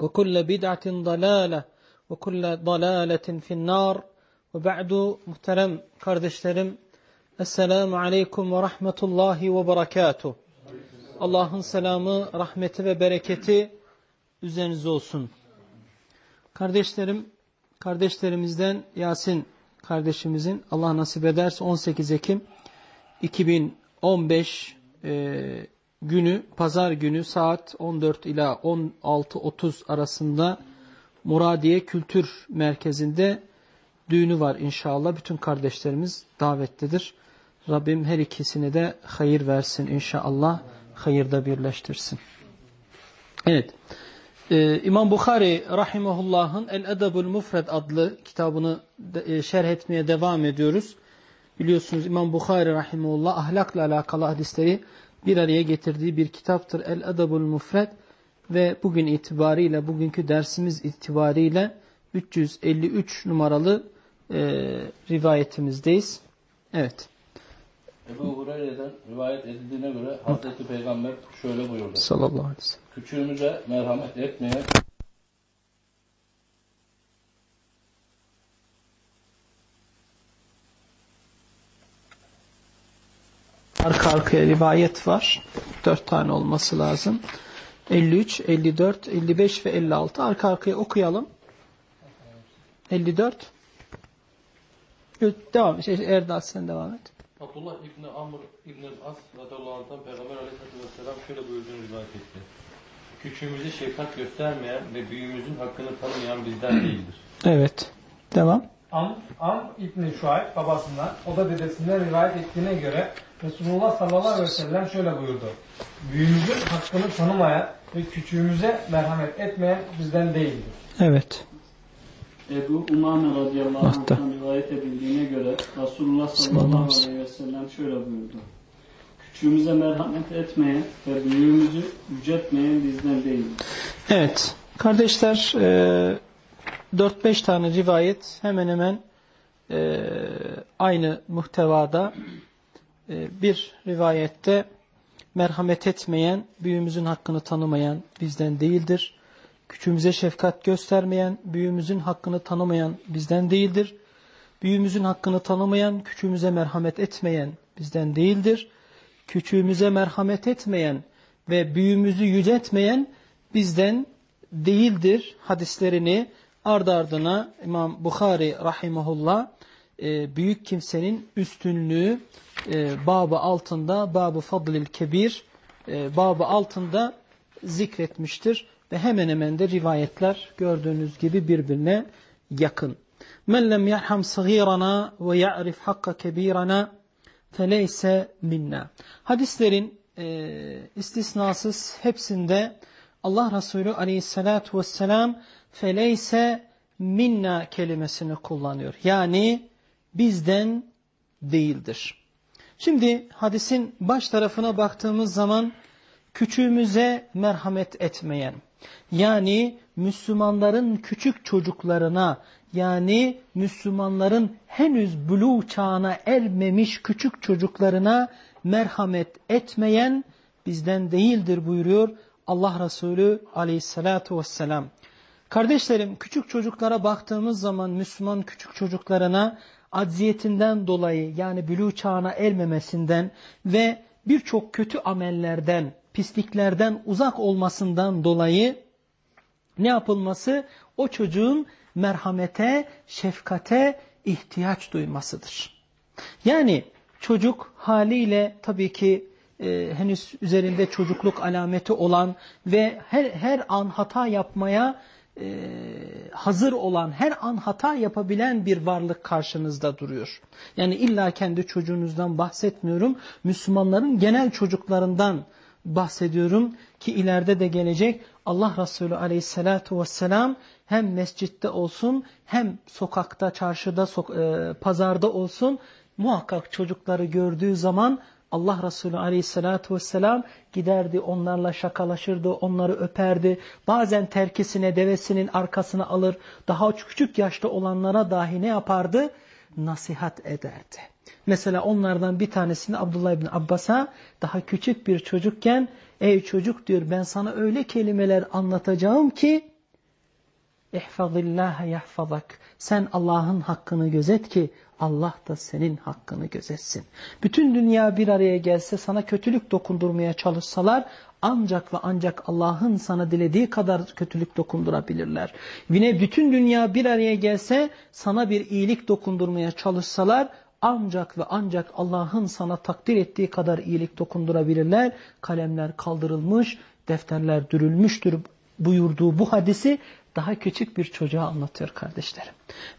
وكل بدعة ضلالة وكل ضلالة في النار وبعد muhterem kardeşlerim Esselamu Aleyküm ve Rahmetullahi ve Berekatuh Allah'ın selamı, rahmeti ve bereketi üzerinize olsun. Kardeşlerim, kardeşlerimizden Yasin kardeşimizin Allah nasip ederse 18 Ekim 2015 e, günü, pazar günü saat 14 ila 16.30 arasında Muradiye Kültür Merkezi'nde düğünü var inşallah. Bütün kardeşlerimiz davetlidir. Rabbim her ikisine de hayır versin inşallah. Hayırda birleştirsin. Evet. Ee, İmam Bukhari Rahimahullah'ın El-Edebul Mufred adlı kitabını e, şerh etmeye devam ediyoruz. Biliyorsunuz İmam Bukhari Rahimahullah ahlakla alakalı hadisleri bir araya getirdiği bir kitaptır. El-Edebul Mufred ve bugün itibariyle, bugünkü dersimiz itibariyle 353 numaralı e, rivayetimizdeyiz. Evet. Ebu Hureyre'den rivayet edildiğine göre Hazreti Peygamber şöyle buyurdu. Sallallahu aleyhi ve sellem. Küçüğümüze merhamet etmeyen Arka arkaya rivayet var. Dört tane olması lazım. 53, 54, 55 ve 56. Arka arkaya okuyalım. 54. Devam et. Erdal sen devam et. Abdullah İbni Amr İbni As radıyallahu anh'tan Peygamber aleyhissalatü vesselam şöyle buyurduğunu rivayet etti. Küçüğümüze şefkat göstermeyen ve büyüğümüzün hakkını tanımayan bizden değildir. Evet. Devam. Am, Am İbni Şuayb babasından, o da dedesinden rivayet ettiğine göre Resulullah sallallahu aleyhi ve sellem şöyle buyurdu. Büyüğümüzün hakkını tanımayan ve küçüğümüze merhamet etmeyen bizden değildir. Evet. Ebu Umame radıyallahu anh'tan rivayet edildiğine göre Resulullah sallallahu aleyhi ve sellem şöyle buyurdu. Küçüğümüze merhamet etmeyen ve büyüğümüzü yüceltmeyen bizden değildir. Evet. Kardeşler e, 4-5 tane rivayet hemen hemen e, aynı muhtevada e, bir rivayette merhamet etmeyen, büyüğümüzün hakkını tanımayan bizden değildir. Küçüğümüze şefkat göstermeyen, büyüğümüzün hakkını tanımayan bizden değildir. Büyüğümüzün hakkını tanımayan, küçüğümüze merhamet etmeyen bizden değildir. Küçüğümüze merhamet etmeyen ve büyüğümüzü yüceltmeyen bizden değildir hadislerini ardı ardına İmam Bukhari rahimahullah e, büyük kimsenin üstünlüğü e, babı altında babı fadlil kebir e, babı altında zikretmiştir ve hemen hemen de rivayetler gördüğünüz gibi birbirine yakın. Lem yerham sagirana ve ya'rif hakka kebirana feleyse minna. Hadislerin e, istisnasız hepsinde Allah Resulü aleyhissalatu vesselam feleyse minna kelimesini kullanıyor. Yani bizden değildir. Şimdi hadisin baş tarafına baktığımız zaman küçüğümüze merhamet etmeyen, yani Müslümanların küçük çocuklarına yani Müslümanların henüz buluğ çağına ermemiş küçük çocuklarına merhamet etmeyen bizden değildir buyuruyor Allah Resulü aleyhissalatu vesselam. Kardeşlerim küçük çocuklara baktığımız zaman Müslüman küçük çocuklarına acziyetinden dolayı yani bülü çağına ermemesinden ve birçok kötü amellerden, pisliklerden uzak olmasından dolayı ne yapılması? O çocuğun merhamete, şefkate ihtiyaç duymasıdır. Yani çocuk haliyle tabii ki e, henüz üzerinde çocukluk alameti olan ve her, her an hata yapmaya e, hazır olan, her an hata yapabilen bir varlık karşınızda duruyor. Yani illa kendi çocuğunuzdan bahsetmiyorum. Müslümanların genel çocuklarından bahsediyorum ki ileride de gelecek Allah Resulü aleyhissalatu vesselam hem mescitte olsun hem sokakta, çarşıda, sok e, pazarda olsun muhakkak çocukları gördüğü zaman Allah Resulü aleyhissalatu vesselam giderdi onlarla şakalaşırdı, onları öperdi. Bazen terkisine devesinin arkasına alır. Daha küçük yaşta olanlara dahi ne yapardı? Nasihat ederdi. Mesela onlardan bir tanesini Abdullah ibn Abbas'a daha küçük bir çocukken ey çocuk diyor ben sana öyle kelimeler anlatacağım ki İhfazillâhe yahfazak. Sen Allah'ın hakkını gözet ki Allah da senin hakkını gözetsin. Bütün dünya bir araya gelse sana kötülük dokundurmaya çalışsalar ancak ve ancak Allah'ın sana dilediği kadar kötülük dokundurabilirler. Yine bütün dünya bir araya gelse sana bir iyilik dokundurmaya çalışsalar ancak ve ancak Allah'ın sana takdir ettiği kadar iyilik dokundurabilirler. Kalemler kaldırılmış, defterler dürülmüştür buyurduğu bu hadisi daha küçük bir çocuğa anlatıyor kardeşlerim.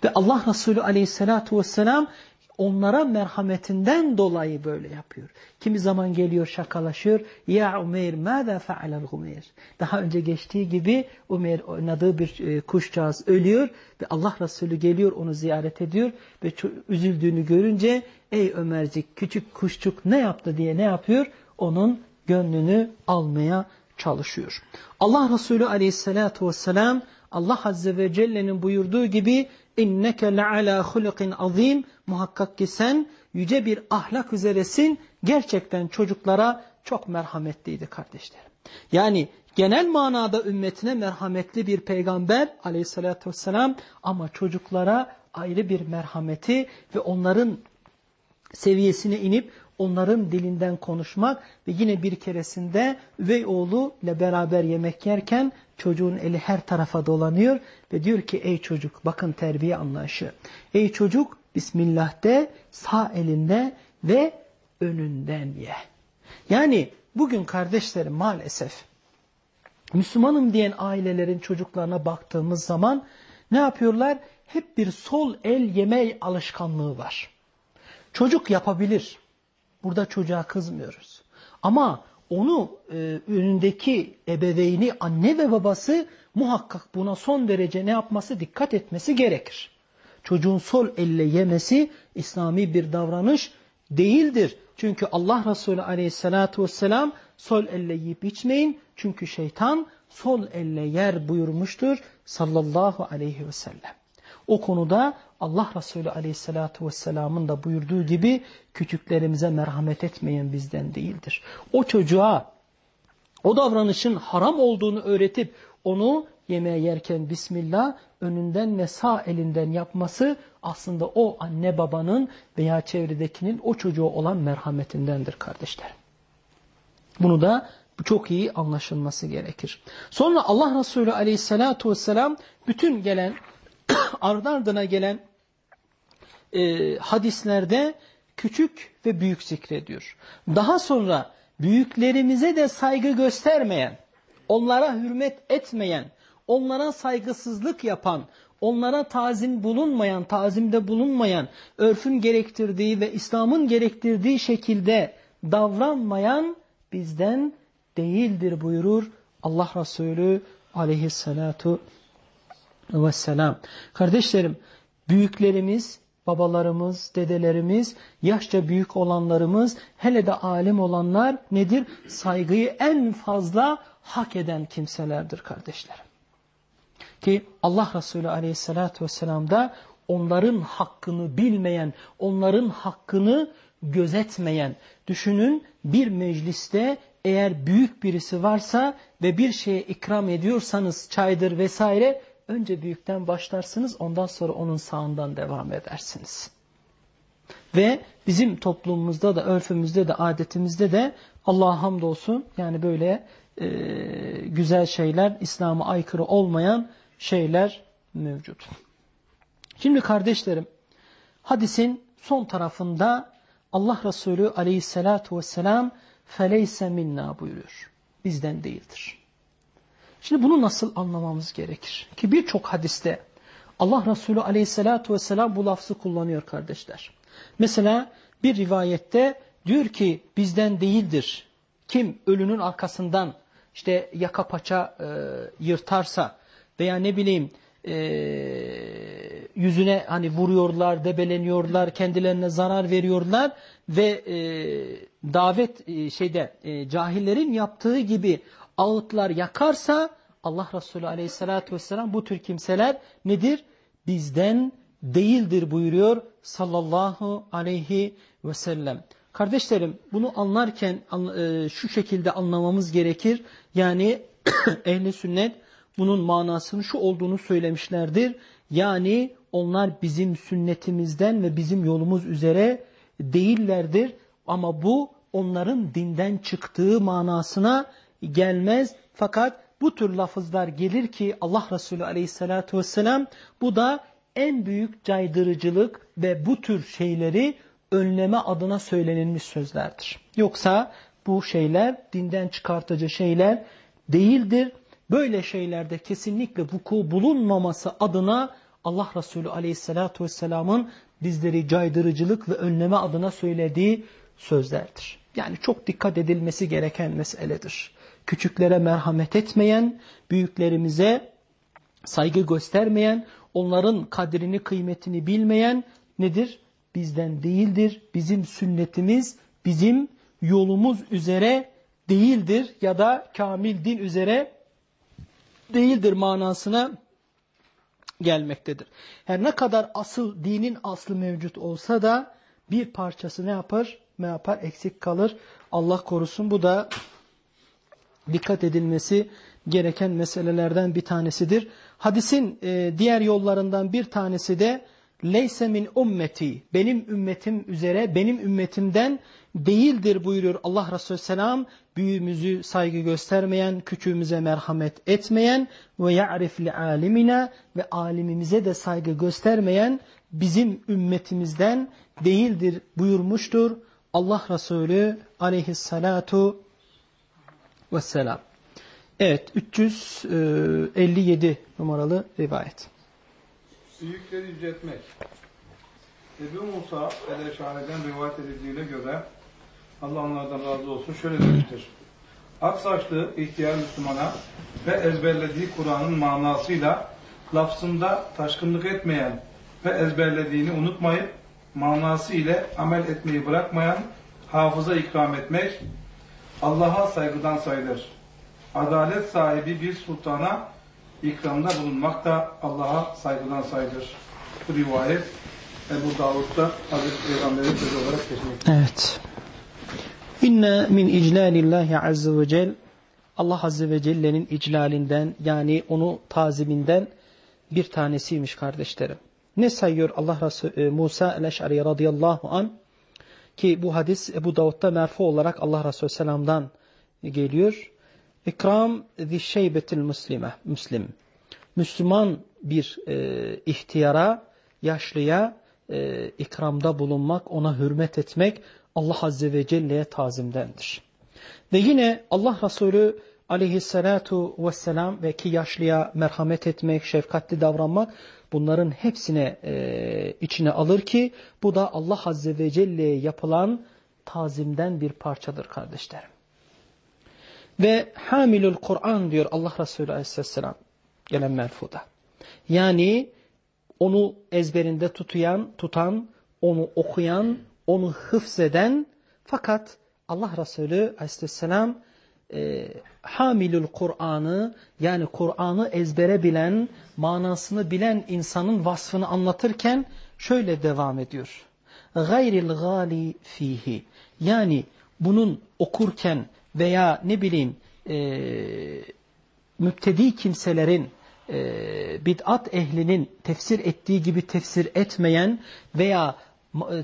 Ve Allah Resulü aleyhissalatu vesselam onlara merhametinden dolayı böyle yapıyor. Kimi zaman geliyor şakalaşıyor. Ya Umeyr mâzâ fe'alel Umeyr. Daha önce geçtiği gibi Umeyr oynadığı bir e, kuşcağız ölüyor ve Allah Resulü geliyor onu ziyaret ediyor ve üzüldüğünü görünce ey Ömercik küçük kuşçuk ne yaptı diye ne yapıyor? Onun gönlünü almaya çalışıyor. Allah Resulü aleyhissalatu vesselam Allah Azze ve Celle'nin buyurduğu gibi inneke le'ala hulukin azim muhakkak ki sen yüce bir ahlak üzeresin gerçekten çocuklara çok merhametliydi kardeşlerim. Yani genel manada ümmetine merhametli bir peygamber aleyhissalatü vesselam ama çocuklara ayrı bir merhameti ve onların seviyesine inip onların dilinden konuşmak ve yine bir keresinde üvey oğlu ile beraber yemek yerken çocuğun eli her tarafa dolanıyor ve diyor ki ey çocuk bakın terbiye anlayışı. Ey çocuk Bismillah de sağ elinde ve önünden ye. Yani bugün kardeşlerim maalesef Müslümanım diyen ailelerin çocuklarına baktığımız zaman ne yapıyorlar? Hep bir sol el yeme alışkanlığı var. Çocuk yapabilir. Burada çocuğa kızmıyoruz. Ama onu e, önündeki ebeveyni anne ve babası muhakkak buna son derece ne yapması dikkat etmesi gerekir. Çocuğun sol elle yemesi İslami bir davranış değildir. Çünkü Allah Resulü aleyhissalatu vesselam sol elle yiyip içmeyin. Çünkü şeytan sol elle yer buyurmuştur sallallahu aleyhi ve sellem. O konuda Allah Resulü Aleyhisselatü Vesselam'ın da buyurduğu gibi küçüklerimize merhamet etmeyen bizden değildir. O çocuğa o davranışın haram olduğunu öğretip onu yemeğe yerken Bismillah önünden ve sağ elinden yapması aslında o anne babanın veya çevredekinin o çocuğu olan merhametindendir kardeşler. Bunu da çok iyi anlaşılması gerekir. Sonra Allah Resulü aleyhissalatu vesselam bütün gelen ardı ardına gelen e, hadislerde küçük ve büyük zikrediyor. Daha sonra büyüklerimize de saygı göstermeyen, onlara hürmet etmeyen, onlara saygısızlık yapan, onlara tazim bulunmayan, tazimde bulunmayan, örfün gerektirdiği ve İslam'ın gerektirdiği şekilde davranmayan bizden değildir buyurur Allah Resulü aleyhissalatu vesselam. Kardeşlerim, büyüklerimiz, babalarımız, dedelerimiz, yaşça büyük olanlarımız, hele de alim olanlar nedir? Saygıyı en fazla hak eden kimselerdir kardeşlerim. Ki Allah Resulü aleyhissalatü vesselam da onların hakkını bilmeyen, onların hakkını gözetmeyen. Düşünün bir mecliste eğer büyük birisi varsa ve bir şeye ikram ediyorsanız çaydır vesaire önce büyükten başlarsınız ondan sonra onun sağından devam edersiniz. Ve bizim toplumumuzda da örfümüzde de adetimizde de Allah'a hamdolsun yani böyle e, güzel şeyler İslam'a aykırı olmayan şeyler mevcut. Şimdi kardeşlerim hadisin son tarafında Allah Resulü aleyhissalatu vesselam feleyse minna buyuruyor. Bizden değildir. Şimdi bunu nasıl anlamamız gerekir? Ki birçok hadiste Allah Resulü aleyhissalatu vesselam bu lafzı kullanıyor kardeşler. Mesela bir rivayette diyor ki bizden değildir. Kim ölünün arkasından işte yaka paça e, yırtarsa veya ne bileyim e, yüzüne hani vuruyorlar, debeleniyorlar, kendilerine zarar veriyorlar ve e, davet e, şeyde e, cahillerin yaptığı gibi ağıtlar yakarsa Allah Resulü Aleyhisselatü vesselam bu tür kimseler nedir? Bizden değildir buyuruyor sallallahu aleyhi ve sellem. Kardeşlerim bunu anlarken e, şu şekilde anlamamız gerekir. Yani ehli sünnet bunun manasının şu olduğunu söylemişlerdir. Yani onlar bizim sünnetimizden ve bizim yolumuz üzere değillerdir. Ama bu onların dinden çıktığı manasına gelmez. Fakat bu tür lafızlar gelir ki Allah Resulü aleyhissalatü vesselam bu da en büyük caydırıcılık ve bu tür şeyleri önleme adına söylenilmiş sözlerdir. Yoksa bu şeyler dinden çıkartıcı şeyler değildir. Böyle şeylerde kesinlikle vuku bulunmaması adına Allah Resulü aleyhissalatu vesselamın bizleri caydırıcılık ve önleme adına söylediği sözlerdir. Yani çok dikkat edilmesi gereken meseledir. Küçüklere merhamet etmeyen, büyüklerimize saygı göstermeyen, onların kadrini kıymetini bilmeyen nedir? Bizden değildir. Bizim sünnetimiz, bizim yolumuz üzere değildir ya da kamil din üzere değildir manasına gelmektedir. Her ne kadar asıl dinin aslı mevcut olsa da bir parçası ne yapar? Ne yapar? Eksik kalır. Allah korusun. Bu da dikkat edilmesi gereken meselelerden bir tanesidir. Hadisin e, diğer yollarından bir tanesi de leyse min ümmeti benim ümmetim üzere benim ümmetimden değildir buyuruyor Allah Resulü Selam büyüğümüzü saygı göstermeyen küçüğümüze merhamet etmeyen ve ya'rif li alimina ve alimimize de saygı göstermeyen bizim ümmetimizden değildir buyurmuştur Allah Resulü aleyhissalatu vesselam. Evet 357 numaralı rivayet. Büyükleri yüceltmek. Ebu Musa Eleşani'den rivayet edildiğine göre Allah onlardan razı olsun şöyle demiştir. Ak saçlı ihtiyar Müslümana ve ezberlediği Kur'an'ın manasıyla lafzında taşkınlık etmeyen ve ezberlediğini unutmayıp manası ile amel etmeyi bırakmayan hafıza ikram etmek Allah'a saygıdan sayılır. Adalet sahibi bir sultana ikramda bulunmak da Allah'a saygıdan sayılır. Bu rivayet Ebu Davud'da Hazreti Peygamber'in sözü olarak geçmektedir. Evet. İnne min iclalillahi azze ve cel Allah azze ve celle'nin iclalinden yani onu taziminden bir tanesiymiş kardeşlerim. Ne sayıyor Allah Resulü e, Musa el-Eş'ari radıyallahu an ki bu hadis Ebu Davud'da merfu olarak Allah Resulü selam'dan geliyor. İkram zişşeybetil muslime, müslim. Müslüman bir e, ihtiyara, yaşlıya e, ikramda bulunmak, ona hürmet etmek Allah Azze ve Celle'ye tazimdendir. Ve yine Allah Resulü aleyhissalatu vesselam ve ki yaşlıya merhamet etmek, şefkatli davranmak bunların hepsine e, içine alır ki bu da Allah Azze ve Celle'ye yapılan tazimden bir parçadır kardeşlerim. Ve hamilül Kur'an diyor Allah Resulü aleyhisselam gelen merfuda. Yani onu ezberinde tutuyan, tutan, onu okuyan, onu hıfzeden fakat Allah Resulü aleyhisselam e, hamilül Kur'an'ı yani Kur'an'ı ezbere bilen, manasını bilen insanın vasfını anlatırken şöyle devam ediyor. Gayril gali fihi yani bunun okurken veya ne bileyim e, müptedi kimselerin e, bid'at ehlinin tefsir ettiği gibi tefsir etmeyen veya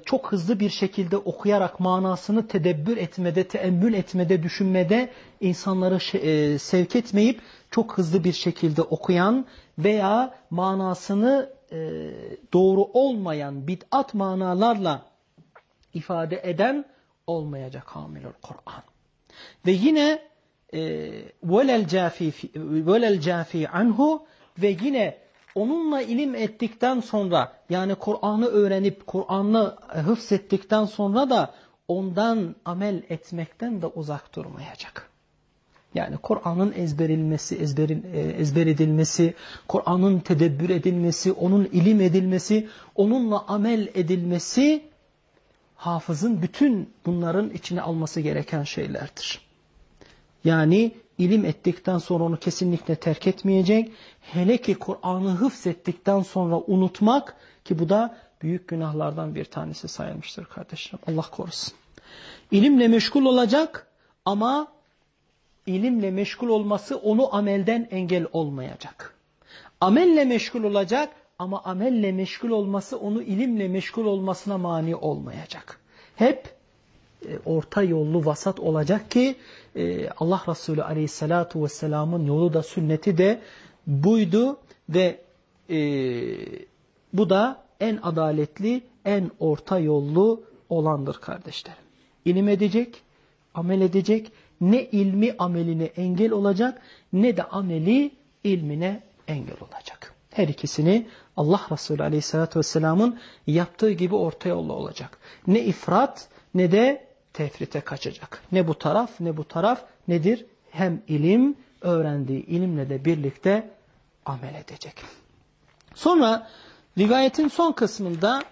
çok hızlı bir şekilde okuyarak manasını tedebbür etmede, teemmül etmede, düşünmede insanları e, sevk etmeyip çok hızlı bir şekilde okuyan veya manasını e, doğru olmayan bid'at manalarla ifade eden olmayacak hamilul Kur'an. Ve yine velel cafi anhu ve yine onunla ilim ettikten sonra yani Kur'an'ı öğrenip Kur'an'ı hıfzettikten sonra da ondan amel etmekten de uzak durmayacak. Yani Kur'an'ın ezberilmesi, ezberin, ezber edilmesi, Kur'an'ın tedebbür edilmesi, onun ilim edilmesi, onunla amel edilmesi hafızın bütün bunların içine alması gereken şeylerdir. Yani ilim ettikten sonra onu kesinlikle terk etmeyecek. Hele ki Kur'an'ı hıfzettikten sonra unutmak ki bu da büyük günahlardan bir tanesi sayılmıştır kardeşlerim. Allah korusun. İlimle meşgul olacak ama ilimle meşgul olması onu amelden engel olmayacak. Amelle meşgul olacak ama amelle meşgul olması onu ilimle meşgul olmasına mani olmayacak. Hep orta yollu vasat olacak ki e, Allah Resulü Aleyhisselatü Vesselam'ın yolu da sünneti de buydu ve e, bu da en adaletli, en orta yollu olandır kardeşlerim. İlim edecek, amel edecek, ne ilmi ameline engel olacak ne de ameli ilmine engel olacak. Her ikisini Allah Resulü Aleyhisselatü Vesselam'ın yaptığı gibi orta yollu olacak. Ne ifrat ne de tefrite kaçacak. Ne bu taraf ne bu taraf nedir? Hem ilim öğrendiği ilimle de birlikte amel edecek. Sonra rivayetin son kısmında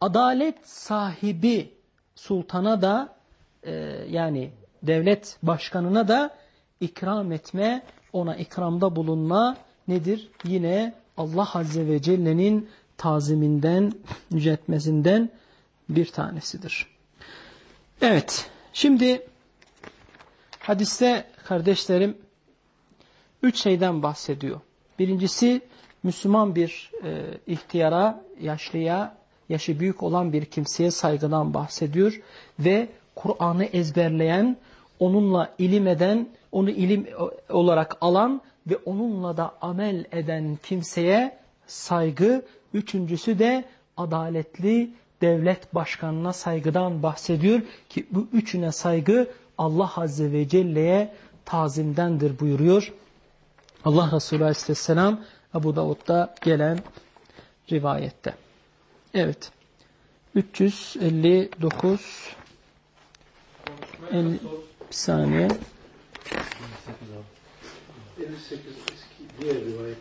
adalet sahibi sultana da e, yani devlet başkanına da ikram etme, ona ikramda bulunma nedir? Yine Allah Azze ve Celle'nin taziminden, yüceltmesinden bir tanesidir. Evet, şimdi hadiste kardeşlerim üç şeyden bahsediyor. Birincisi Müslüman bir e, ihtiyara, yaşlıya, yaşı büyük olan bir kimseye saygıdan bahsediyor ve Kur'an'ı ezberleyen, onunla ilim eden, onu ilim olarak alan ve onunla da amel eden kimseye saygı. Üçüncüsü de adaletli devlet başkanına saygıdan bahsediyor ki bu üçüne saygı Allah Azze ve Celle'ye tazimdendir buyuruyor. Allah Resulü Aleyhisselam Ebu Davud'da gelen rivayette. Evet. 359 50, bir saniye. 58 eski diğer zannedersin.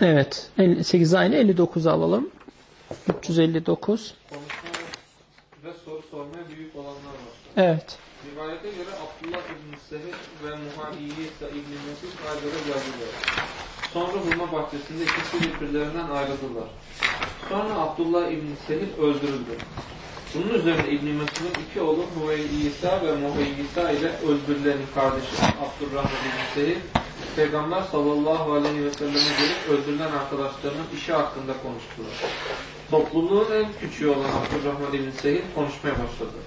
Evet. 58 aynı 59'u alalım. 359. Konuşma ve soru sormaya büyük olanlar var. Evet. Rivayete göre Abdullah İbn Sehir ve Muhayyisa İbn Mesud ayrılıp yazılıyor. Sonra hurma bahçesinde ikisi birbirlerinden ayrıldılar. Sonra Abdullah İbn Sehir öldürüldü. Bunun üzerine İbn Mesud'un iki oğlu Muhayyisa ve Muhayyisa ile öldürülenin kardeşi Abdurrahman İbn Sehir Peygamber sallallahu aleyhi ve selleme gelip öldürülen arkadaşlarının işi hakkında konuştular. Topluluğun en küçüğü olan Abdurrahman İbn Sehir konuşmaya başladı.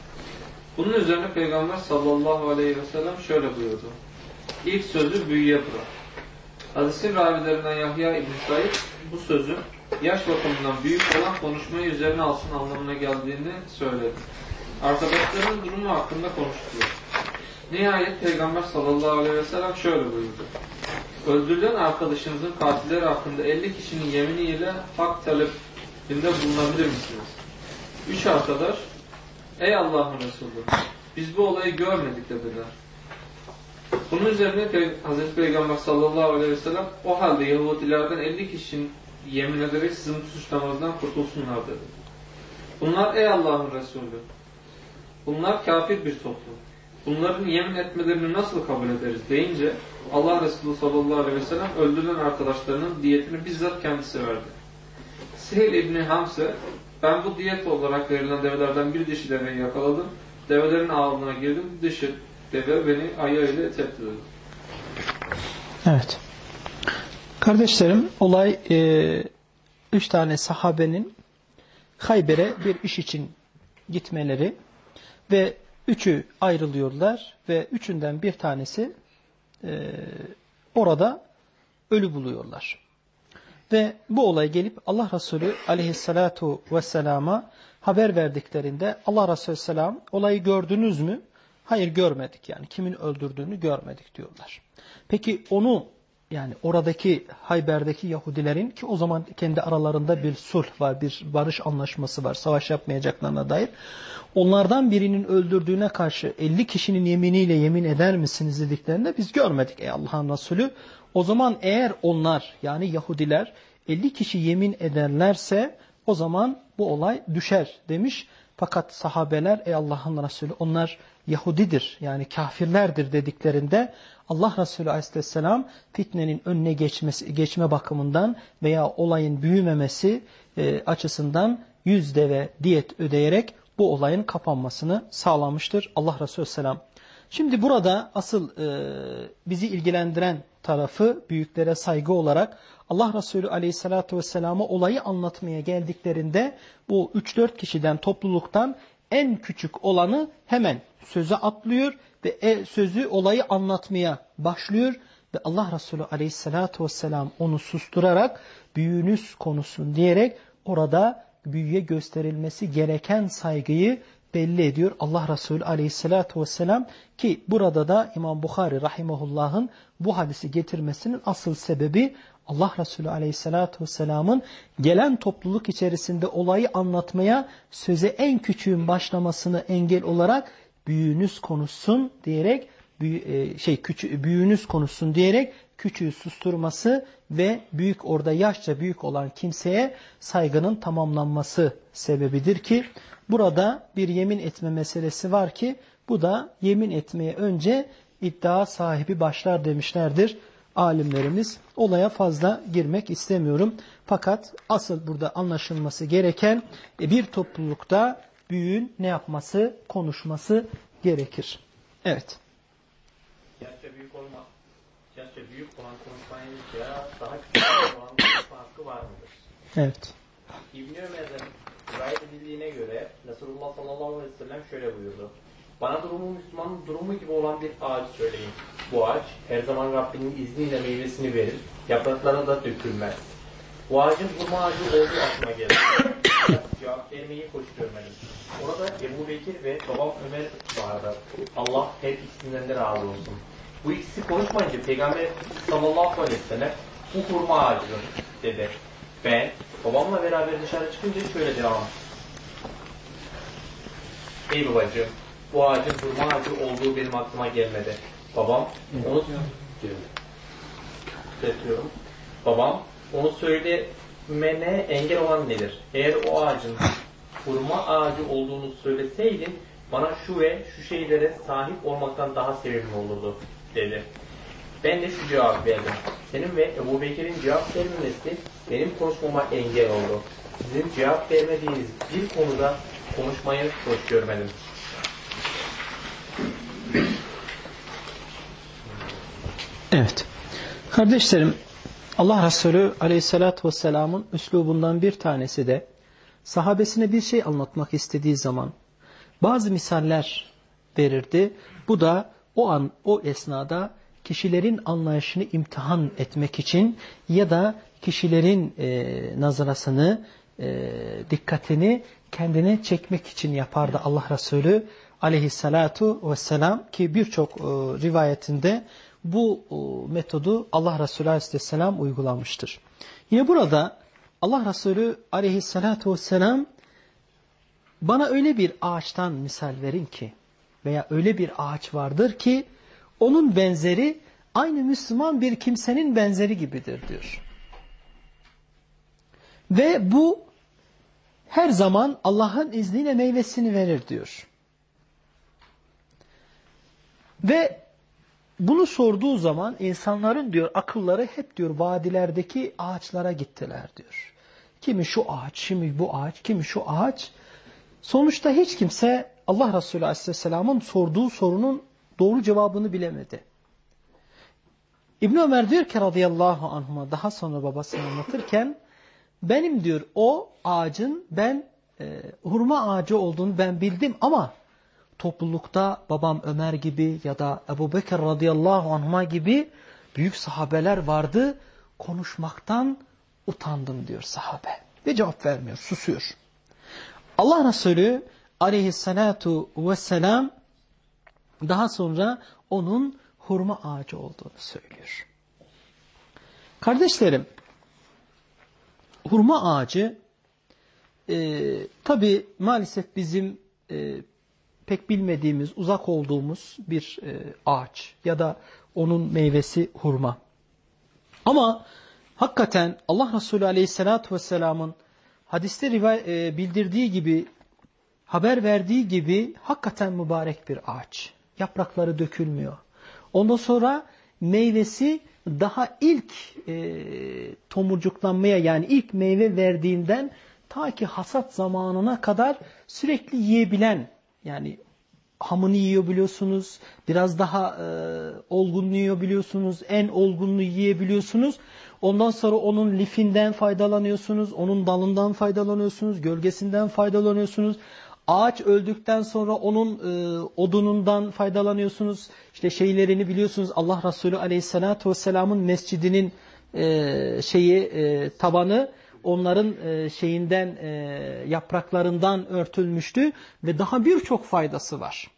Bunun üzerine Peygamber sallallahu aleyhi ve sellem şöyle buyurdu. İlk sözü büyüye bırak. Hadisin ravilerinden Yahya İbn Said bu sözün yaş bakımından büyük olan konuşmayı üzerine alsın anlamına geldiğini söyledi. Arkadaşlarının durumu hakkında konuştular. Nihayet Peygamber sallallahu aleyhi ve sellem şöyle buyurdu. Öldürülen arkadaşınızın katilleri hakkında 50 kişinin yeminiyle hak talebinde bulunabilir misiniz? Üç arkadaş, ey Allah'ın Resulü, biz bu olayı görmedik dediler. Bunun üzerine Hazreti Peygamber sallallahu aleyhi ve sellem o halde Yahudilerden 50 kişinin yemin ederek sizin suçlamanızdan kurtulsunlar dedi. Bunlar ey Allah'ın Resulü, bunlar kafir bir toplum. bunların yemin etmelerini nasıl kabul ederiz deyince Allah Resulü sallallahu aleyhi ve sellem öldürülen arkadaşlarının diyetini bizzat kendisi verdi. Sehil İbni Hamse ben bu diyet olarak verilen develerden bir dişi deveyi yakaladım. Develerin ağzına girdim. Dişi deve beni ayağıyla tepti dedi. Evet. Kardeşlerim olay e, üç tane sahabenin Hayber'e bir iş için gitmeleri ve üçü ayrılıyorlar ve üçünden bir tanesi e, orada ölü buluyorlar. Ve bu olay gelip Allah Resulü aleyhissalatu vesselama haber verdiklerinde Allah Resulü selam olayı gördünüz mü? Hayır görmedik yani kimin öldürdüğünü görmedik diyorlar. Peki onu yani oradaki Hayber'deki Yahudilerin ki o zaman kendi aralarında bir sulh var, bir barış anlaşması var, savaş yapmayacaklarına dair. Onlardan birinin öldürdüğüne karşı 50 kişinin yeminiyle yemin eder misiniz dediklerinde biz görmedik ey Allah'ın Resulü. O zaman eğer onlar yani Yahudiler 50 kişi yemin ederlerse o zaman bu olay düşer demiş. Fakat sahabeler ey Allah'ın Resulü onlar Yahudidir yani kafirlerdir dediklerinde Allah Resulü Aleyhisselam fitnenin önüne geçmesi, geçme bakımından veya olayın büyümemesi e, açısından yüz deve diyet ödeyerek bu olayın kapanmasını sağlamıştır Allah Resulü Selam. Şimdi burada asıl e, bizi ilgilendiren tarafı büyüklere saygı olarak Allah Resulü Aleyhisselatü Vesselam'a olayı anlatmaya geldiklerinde bu 3-4 kişiden topluluktan en küçük olanı hemen söze atlıyor ve e, sözü olayı anlatmaya başlıyor ve Allah Resulü Aleyhisselatü Vesselam onu susturarak büyüğünüz konusun diyerek orada büyüye gösterilmesi gereken saygıyı belli ediyor. Allah Resulü aleyhissalatü vesselam ki burada da İmam Bukhari rahimahullah'ın bu hadisi getirmesinin asıl sebebi Allah Resulü aleyhissalatü vesselamın gelen topluluk içerisinde olayı anlatmaya söze en küçüğün başlamasını engel olarak büyüğünüz konuşsun diyerek büyü, şey küçü, büyüğünüz konuşsun diyerek küçüğü susturması ve büyük orada yaşça büyük olan kimseye saygının tamamlanması sebebidir ki burada bir yemin etme meselesi var ki bu da yemin etmeye önce iddia sahibi başlar demişlerdir alimlerimiz. Olaya fazla girmek istemiyorum. Fakat asıl burada anlaşılması gereken e, bir toplulukta büyüğün ne yapması, konuşması gerekir. Evet. Yaşça büyük olma, yaşça büyük olan konuşmaya daha küçük olan konuşma hakkı var mıdır? Evet. İbn-i Ömer'den edildiğine göre Resulullah sallallahu aleyhi ve sellem şöyle buyurdu. Bana durumu Müslümanın durumu gibi olan bir ağaç söyleyin. Bu ağaç her zaman Rabbinin izniyle meyvesini verir. Yaprakları da dökülmez. Bu ağacın hurma ağacı olduğu aklıma geldi. Cevap vermeyi hoş görmedim. Orada Ebu Bekir ve babam Ömer vardı. Allah her ikisinden de razı olsun. Bu ikisi konuşmayınca Peygamber sallallahu aleyhi ve sellem bu hurma ağacıdır dedi. Ben babamla beraber dışarı çıkınca şöyle devam Ey babacığım bu ağacın hurma ağacı olduğu benim aklıma gelmedi. Babam onu Söylüyorum. Babam onu söylemene engel olan nedir? Eğer o ağacın hurma ağacı olduğunu söyleseydin bana şu ve şu şeylere sahip olmaktan daha sevimli olurdu dedi. Ben de şu cevap verdim. Senin ve Ebu Bekir'in cevap vermemesi benim konuşmama engel oldu. Sizin cevap vermediğiniz bir konuda konuşmayı hoş görmedim. Evet. Kardeşlerim Allah Resulü aleyhissalatü vesselamın üslubundan bir tanesi de sahabesine bir şey anlatmak istediği zaman bazı misaller verirdi. Bu da o an o esnada kişilerin anlayışını imtihan etmek için ya da kişilerin e, nazarasını, e, dikkatini kendine çekmek için yapardı Allah Resulü aleyhissalatu vesselam ki birçok e, rivayetinde bu e, metodu Allah Resulü aleyhisselam uygulamıştır. Yine burada Allah Resulü aleyhissalatu vesselam bana öyle bir ağaçtan misal verin ki veya öyle bir ağaç vardır ki onun benzeri aynı Müslüman bir kimsenin benzeri gibidir diyor. Ve bu her zaman Allah'ın izniyle meyvesini verir diyor. Ve bunu sorduğu zaman insanların diyor akılları hep diyor vadilerdeki ağaçlara gittiler diyor. Kimi şu ağaç, kimi bu ağaç, kimi şu ağaç. Sonuçta hiç kimse Allah Resulü Aleyhisselam'ın sorduğu sorunun doğru cevabını bilemedi. İbn Ömer diyor ki radıyallahu anhuma daha sonra babasını anlatırken benim diyor o ağacın ben e, hurma ağacı olduğunu ben bildim ama toplulukta babam Ömer gibi ya da Ebu Bekir radıyallahu anhuma gibi büyük sahabeler vardı. Konuşmaktan utandım diyor sahabe. Ve cevap vermiyor, susuyor. Allah Resulü aleyhissalatu vesselam daha sonra onun hurma ağacı olduğunu söylüyor. Kardeşlerim, hurma ağacı e, tabi maalesef bizim e, pek bilmediğimiz, uzak olduğumuz bir e, ağaç ya da onun meyvesi hurma. Ama hakikaten Allah Resulü Aleyhisselatü Vesselam'ın hadiste e, bildirdiği gibi, haber verdiği gibi hakikaten mübarek bir ağaç. Yaprakları dökülmüyor. Ondan sonra meyvesi daha ilk e, tomurcuklanmaya yani ilk meyve verdiğinden ta ki hasat zamanına kadar sürekli yiyebilen yani hamını yiyor biliyorsunuz. Biraz daha e, olgunlu yiyor biliyorsunuz. En olgunlu yiyebiliyorsunuz. Ondan sonra onun lifinden faydalanıyorsunuz. Onun dalından faydalanıyorsunuz. Gölgesinden faydalanıyorsunuz. Ağaç öldükten sonra onun e, odunundan faydalanıyorsunuz. İşte şeylerini biliyorsunuz. Allah Resulü Aleyhisselatü Vesselam'ın mescidinin e, şeyi e, tabanı onların e, şeyinden e, yapraklarından örtülmüştü ve daha birçok faydası var.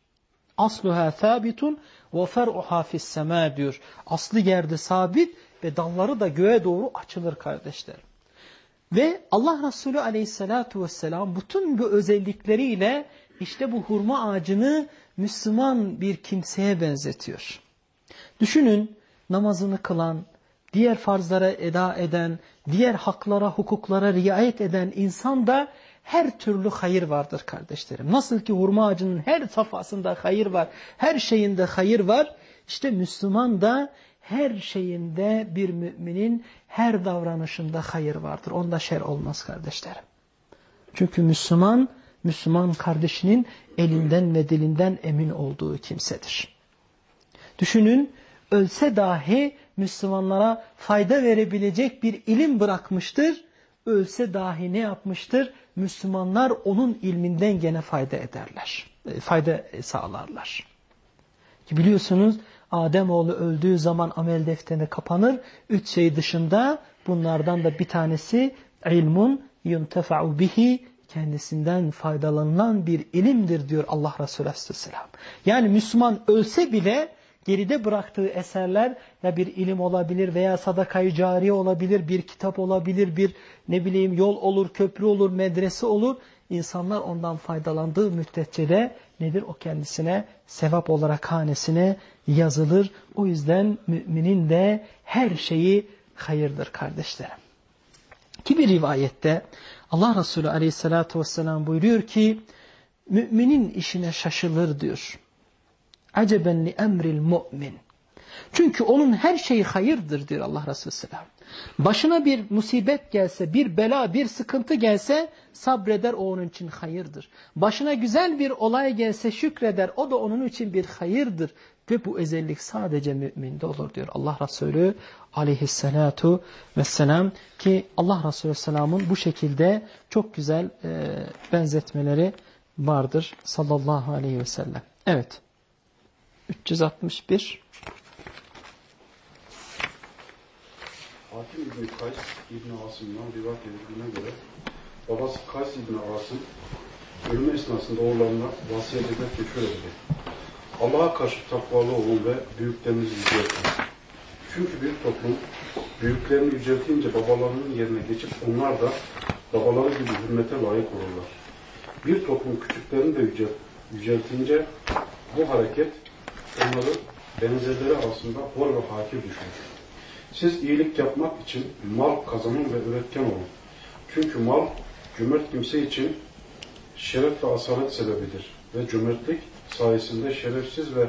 Asluha sabitun ve fer'uha fis sema diyor. Aslı yerde sabit ve dalları da göğe doğru açılır kardeşlerim. Ve Allah Resulü aleyhissalatu vesselam bütün bu özellikleriyle işte bu hurma ağacını Müslüman bir kimseye benzetiyor. Düşünün namazını kılan, diğer farzlara eda eden, diğer haklara, hukuklara riayet eden insan da her türlü hayır vardır kardeşlerim. Nasıl ki hurma ağacının her safhasında hayır var, her şeyinde hayır var. İşte Müslüman da her şeyinde bir müminin her davranışında hayır vardır. Onda şer olmaz kardeşlerim. Çünkü Müslüman, Müslüman kardeşinin elinden ve dilinden emin olduğu kimsedir. Düşünün, ölse dahi Müslümanlara fayda verebilecek bir ilim bırakmıştır. Ölse dahi ne yapmıştır? Müslümanlar onun ilminden gene fayda ederler. E, fayda sağlarlar. Ki biliyorsunuz Ademoğlu öldüğü zaman amel defterine kapanır. Üç şey dışında bunlardan da bir tanesi ilmun yuntefa'u bihi kendisinden faydalanılan bir ilimdir diyor Allah Resulü Aleyhisselam. Yani Müslüman ölse bile geride bıraktığı eserler ya bir ilim olabilir veya sadakayı cariye olabilir, bir kitap olabilir, bir ne bileyim yol olur, köprü olur, medrese olur. İnsanlar ondan faydalandığı müddetçe de nedir o kendisine sevap olarak hanesine yazılır. O yüzden müminin de her şeyi hayırdır kardeşlerim. Ki bir rivayette Allah Resulü aleyhissalatu vesselam buyuruyor ki müminin işine şaşılır diyor. Aceben li emril mu'min. Çünkü onun her şeyi hayırdır diyor Allah Resulü Selam. Başına bir musibet gelse, bir bela, bir sıkıntı gelse sabreder o onun için hayırdır. Başına güzel bir olay gelse şükreder o da onun için bir hayırdır. Ve bu özellik sadece müminde olur diyor Allah Resulü aleyhissalatu vesselam ki Allah Resulü selamın bu şekilde çok güzel e, benzetmeleri vardır sallallahu aleyhi ve sellem. Evet. 361 Hakim İbni Kays İbni Asım'dan rivayet edildiğine göre babası Kays İbni Asım ölümü esnasında oğullarına vasiyet ederken şöyle dedi. Allah'a karşı takvalı olun ve büyüklerinizi yüceltin. Çünkü bir toplum büyüklerini yüceltince babalarının yerine geçip onlar da babaları gibi hürmete layık olurlar. Bir toplum küçüklerini de yücelt, yüceltince bu hareket onları benzerleri arasında hor ve hakir düşürür. Siz iyilik yapmak için mal kazanın ve üretken olun. Çünkü mal cömert kimse için şeref ve asalet sebebidir. ve cömertlik sayesinde şerefsiz ve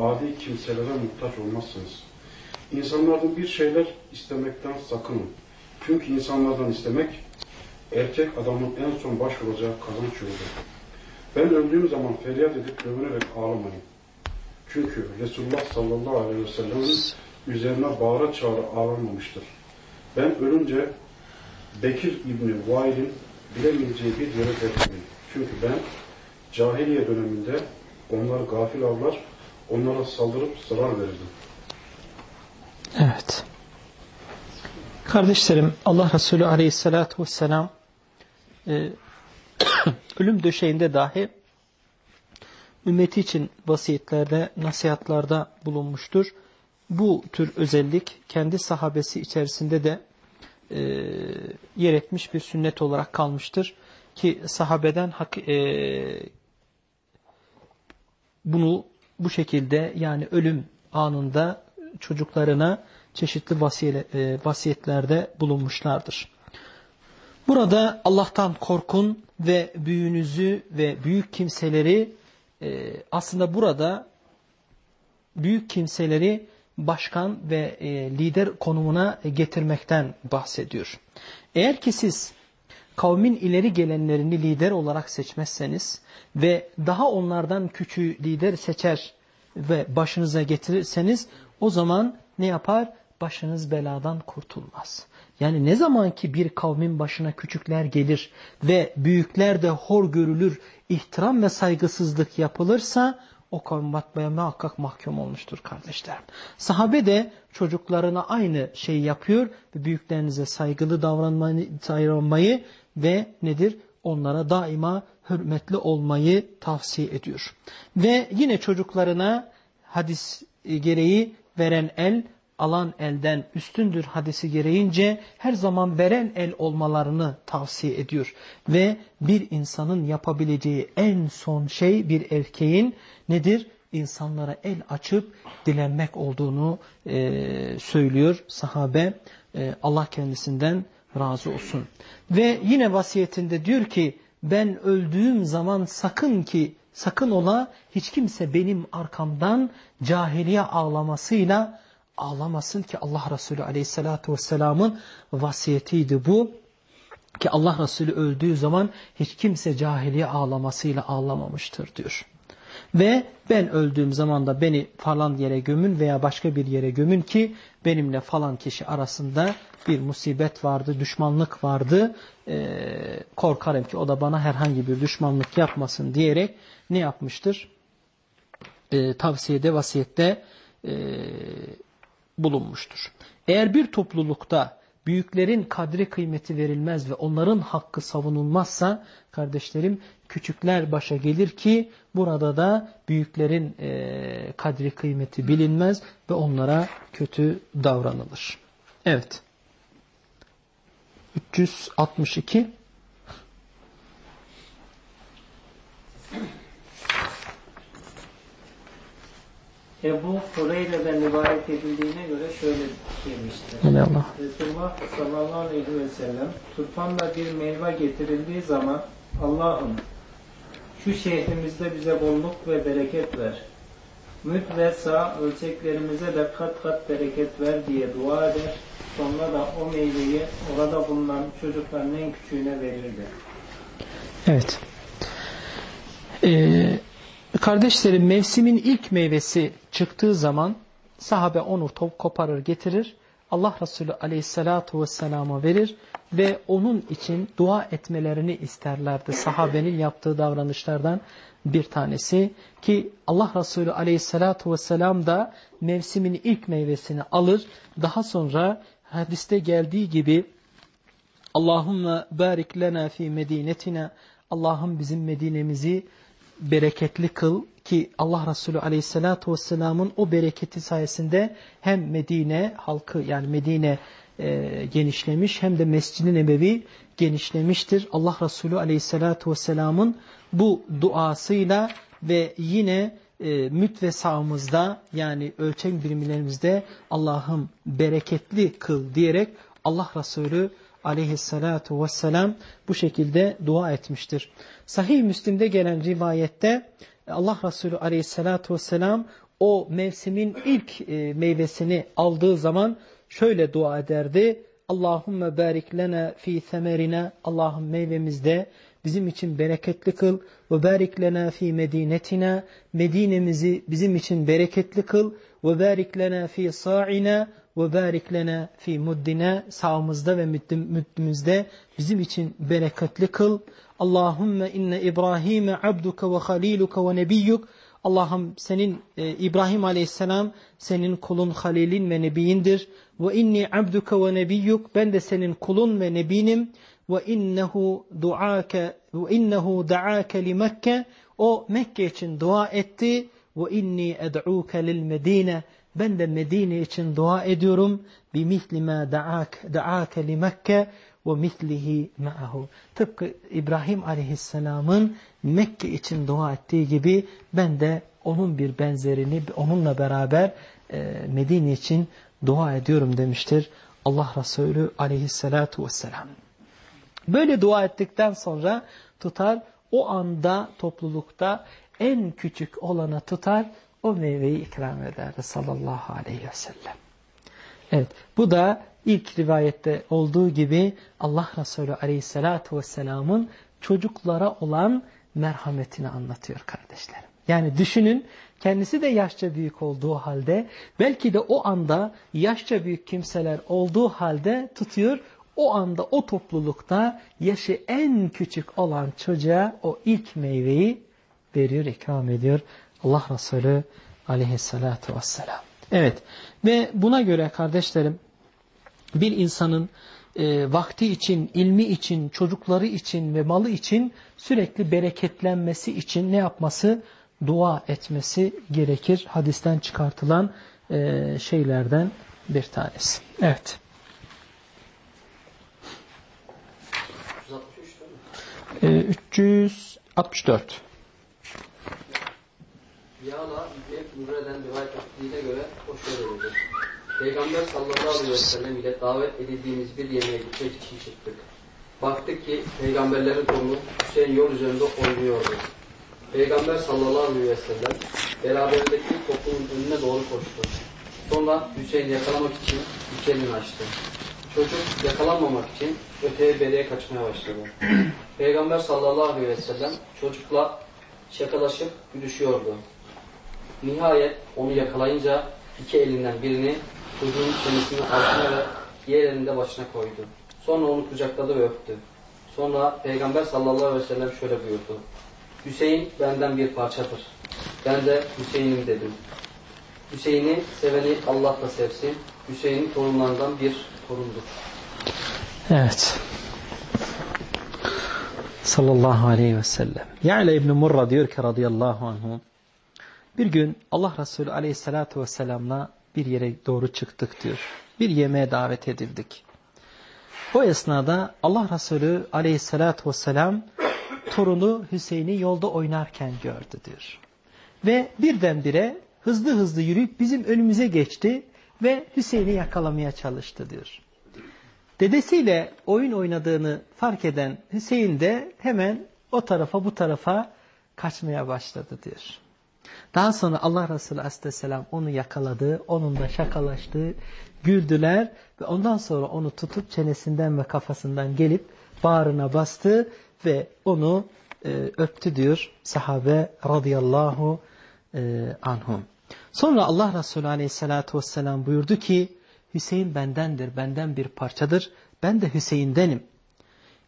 adi kimselere muhtaç olmazsınız. İnsanlardan bir şeyler istemekten sakının. Çünkü insanlardan istemek erkek adamın en son başvuracağı kazanç yoludur. Ben öldüğüm zaman feryat edip övünerek ağlamayın. Çünkü Resulullah sallallahu aleyhi ve sellem'in üzerine bağıra çağıra ağlanmamıştır. Ben ölünce Bekir İbni Vail'in bilemeyeceği bir yere bekleyin. Çünkü ben cahiliye döneminde onları gafil avlar, onlara saldırıp zarar verirdim. Evet. Kardeşlerim Allah Resulü aleyhissalatu vesselam e, ölüm döşeğinde dahi ümmeti için vasiyetlerde, nasihatlarda bulunmuştur. Bu tür özellik kendi sahabesi içerisinde de e, yer etmiş bir sünnet olarak kalmıştır. Ki sahabeden hak, e, bunu bu şekilde yani ölüm anında çocuklarına çeşitli e, vasiyetlerde bulunmuşlardır. Burada Allah'tan korkun ve büyüğünüzü ve büyük kimseleri e, aslında burada büyük kimseleri başkan ve e, lider konumuna getirmekten bahsediyor. Eğer ki siz kavmin ileri gelenlerini lider olarak seçmezseniz ve daha onlardan küçüğü lider seçer ve başınıza getirirseniz o zaman ne yapar? Başınız beladan kurtulmaz. Yani ne zaman ki bir kavmin başına küçükler gelir ve büyükler de hor görülür, ihtiram ve saygısızlık yapılırsa o kavim batmaya muhakkak mahkum olmuştur kardeşlerim. Sahabe de çocuklarına aynı şeyi yapıyor ve büyüklerinize saygılı davranmayı, davranmayı ve nedir? Onlara daima hürmetli olmayı tavsiye ediyor. Ve yine çocuklarına hadis gereği veren el alan elden üstündür hadisi gereğince her zaman veren el olmalarını tavsiye ediyor. Ve bir insanın yapabileceği en son şey bir erkeğin nedir? İnsanlara el açıp dilenmek olduğunu e, söylüyor sahabe. E, Allah kendisinden razı olsun. Ve yine vasiyetinde diyor ki ben öldüğüm zaman sakın ki sakın ola hiç kimse benim arkamdan cahiliye ağlamasıyla ağlamasın ki Allah Resulü aleyhissalatu vesselamın vasiyetiydi bu. Ki Allah Resulü öldüğü zaman hiç kimse cahiliye ağlamasıyla ağlamamıştır diyor. Ve ben öldüğüm zaman da beni falan yere gömün veya başka bir yere gömün ki benimle falan kişi arasında bir musibet vardı, düşmanlık vardı. Ee, korkarım ki o da bana herhangi bir düşmanlık yapmasın diyerek ne yapmıştır? Ee, tavsiyede, vasiyette e, bulunmuştur. Eğer bir toplulukta büyüklerin kadri kıymeti verilmez ve onların hakkı savunulmazsa kardeşlerim küçükler başa gelir ki burada da büyüklerin kadri kıymeti bilinmez ve onlara kötü davranılır. Evet. 362 Ebu Hureyre'den rivayet edildiğine göre şöyle demiştir. Allah. Resulullah sallallahu aleyhi ve sellem turpanla bir meyve getirildiği zaman Allah'ım şu şehrimizde bize bolluk ve bereket ver. Müt ve sağ ölçeklerimize de kat kat bereket ver diye dua eder. Sonra da o meyveyi orada bulunan çocukların en küçüğüne verirdi. Evet. Ee, Kardeşlerim mevsimin ilk meyvesi çıktığı zaman sahabe onu top koparır getirir. Allah Resulü aleyhissalatu vesselama verir ve onun için dua etmelerini isterlerdi. Sahabenin yaptığı davranışlardan bir tanesi ki Allah Resulü aleyhissalatu vesselam da mevsimin ilk meyvesini alır. Daha sonra hadiste geldiği gibi Allahümme barik lena fi medinetina Allah'ım bizim Medine'mizi bereketli kıl ki Allah Resulü Aleyhisselatü vesselamın o bereketi sayesinde hem Medine halkı yani Medine e, genişlemiş hem de Mescid-i Nebevi genişlemiştir. Allah Resulü Aleyhisselatü vesselamın bu duasıyla ve yine e, müt ve sağımızda yani ölçek birimlerimizde Allah'ım bereketli kıl diyerek Allah Resulü aleyhissalatu vesselam bu şekilde dua etmiştir. Sahih Müslim'de gelen rivayette Allah Resulü aleyhissalatu vesselam o mevsimin ilk e, meyvesini aldığı zaman şöyle dua ederdi. Allahümme barik lena fi semerina Allah'ım meyvemizde bizim için bereketli kıl ve barik lena fi medinetina Medine'mizi bizim için bereketli kıl ve barik lena fi sa'ina ve barik lena fi muddina sağımızda ve müddümüzde bizim için bereketli kıl. Allahümme inne İbrahim'e abduka ve haliluka ve nebiyyuk Allah'ım senin e, İbrahim aleyhisselam senin kulun halilin ve nebiyindir. Ve inni abduka ve nebiyyuk ben de senin kulun ve nebinim. Ve innehu duake ve innehu daake li Mekke o Mekke için dua etti. Ve inni ed'uke lil Medine ben de Medine için dua ediyorum. Da'ak da'ake li Mekke ve mislihi ma'ahu. Tıpkı İbrahim aleyhisselamın Mekke için dua ettiği gibi ben de onun bir benzerini onunla beraber e, Medine için dua ediyorum demiştir Allah Resulü aleyhissalatu vesselam. Böyle dua ettikten sonra tutar o anda toplulukta en küçük olana tutar o meyveyi ikram ederdi sallallahu aleyhi ve sellem. Evet bu da ilk rivayette olduğu gibi Allah Resulü aleyhissalatu vesselamın çocuklara olan merhametini anlatıyor kardeşlerim. Yani düşünün kendisi de yaşça büyük olduğu halde belki de o anda yaşça büyük kimseler olduğu halde tutuyor o anda o toplulukta yaşı en küçük olan çocuğa o ilk meyveyi veriyor, ikram ediyor Allah Resulü aleyhissalatu vesselam. Evet ve buna göre kardeşlerim bir insanın e, vakti için, ilmi için, çocukları için ve malı için sürekli bereketlenmesi için ne yapması? Dua etmesi gerekir. Hadisten çıkartılan e, şeylerden bir tanesi. Evet. E, 364 Yağla İbni Nurre'den rivayet ettiğine göre o şöyle dedi. Peygamber sallallahu aleyhi ve sellem ile davet edildiğimiz bir yemeğe gitmek için çıktık. Baktık ki peygamberlerin torunu Hüseyin yol üzerinde oynuyordu. Peygamber sallallahu aleyhi ve sellem beraberindeki toplumun önüne doğru koştu. Sonra Hüseyin'i yakalamak için iki açtı. Çocuk yakalanmamak için öteye beriye kaçmaya başladı. Peygamber sallallahu aleyhi ve sellem çocukla şakalaşıp gülüşüyordu. Nihayet onu yakalayınca iki elinden birini çocuğun çenesinin altına ve diğer elinde başına koydu. Sonra onu kucakladı ve öptü. Sonra Peygamber sallallahu aleyhi ve sellem şöyle buyurdu. Hüseyin benden bir parçadır. Ben de Hüseyin'im dedim. Hüseyin'i seveni Allah da sevsin. Hüseyin'in torunlarından bir torundur. Evet. Sallallahu aleyhi ve sellem. Ya'le İbni Murra diyor ki radıyallahu anhu. Bir gün Allah Resulü aleyhissalatu vesselamla bir yere doğru çıktık diyor. Bir yemeğe davet edildik. O esnada Allah Resulü aleyhissalatu vesselam torunu Hüseyin'i yolda oynarken gördü diyor. Ve birdenbire hızlı hızlı yürüyüp bizim önümüze geçti ve Hüseyin'i yakalamaya çalıştı diyor. Dedesiyle oyun oynadığını fark eden Hüseyin de hemen o tarafa bu tarafa kaçmaya başladı diyor. Daha sonra Allah Resulü Aleyhisselam onu yakaladı, onunla şakalaştı, güldüler ve ondan sonra onu tutup çenesinden ve kafasından gelip bağrına bastı ve onu e, öptü diyor sahabe radıyallahu e, anhum. Sonra Allah Resulü Aleyhisselatü vesselam buyurdu ki Hüseyin bendendir, benden bir parçadır, ben de Hüseyin'denim.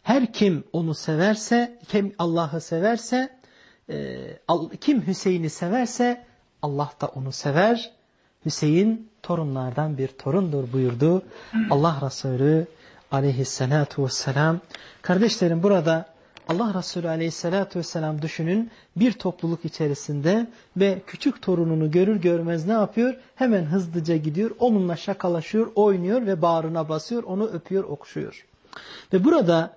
Her kim onu severse, kim Allah'ı severse kim Hüseyin'i severse Allah da onu sever. Hüseyin torunlardan bir torundur buyurdu Allah Resulü aleyhissalatu vesselam. Kardeşlerim burada Allah Resulü aleyhissalatu vesselam düşünün bir topluluk içerisinde ve küçük torununu görür görmez ne yapıyor? Hemen hızlıca gidiyor, onunla şakalaşıyor, oynuyor ve bağrına basıyor, onu öpüyor, okşuyor. Ve burada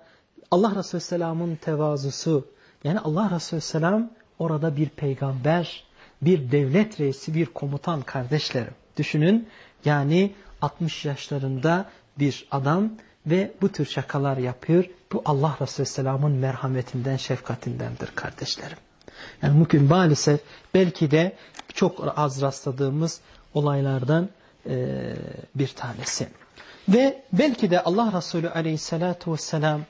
Allah Resulü Selam'ın tevazusu, yani Allah Resulü Selam orada bir peygamber, bir devlet reisi, bir komutan kardeşlerim. Düşünün yani 60 yaşlarında bir adam ve bu tür şakalar yapıyor. Bu Allah Resulü Selam'ın merhametinden, şefkatindendir kardeşlerim. Yani bugün maalesef belki de çok az rastladığımız olaylardan bir tanesi. Ve belki de Allah Resulü aleyhissalatu vesselam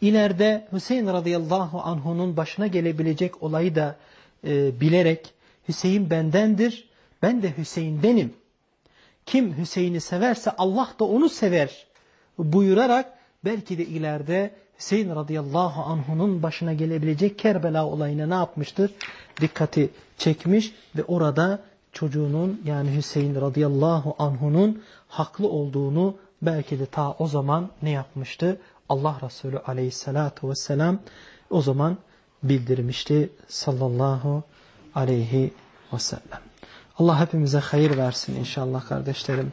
ileride Hüseyin radıyallahu anhunun başına gelebilecek olayı da e, bilerek Hüseyin bendendir, ben de Hüseyin'denim. Kim Hüseyin'i severse Allah da onu sever buyurarak belki de ileride Hüseyin radıyallahu anhunun başına gelebilecek Kerbela olayına ne yapmıştır? Dikkati çekmiş ve orada çocuğunun yani Hüseyin radıyallahu anhunun haklı olduğunu belki de ta o zaman ne yapmıştı? Allah Resulü aleyhissalatu vesselam o zaman bildirmişti sallallahu aleyhi vesselam. Allah hepimize hayır versin inşallah kardeşlerim.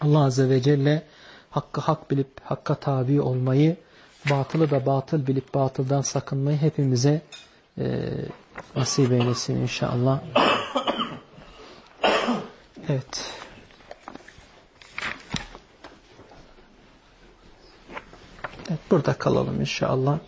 Allah Azze ve Celle hakkı hak bilip hakka tabi olmayı, batılı da batıl bilip batıldan sakınmayı hepimize e, nasip eylesin inşallah. Evet. Evet burada kalalım inşallah.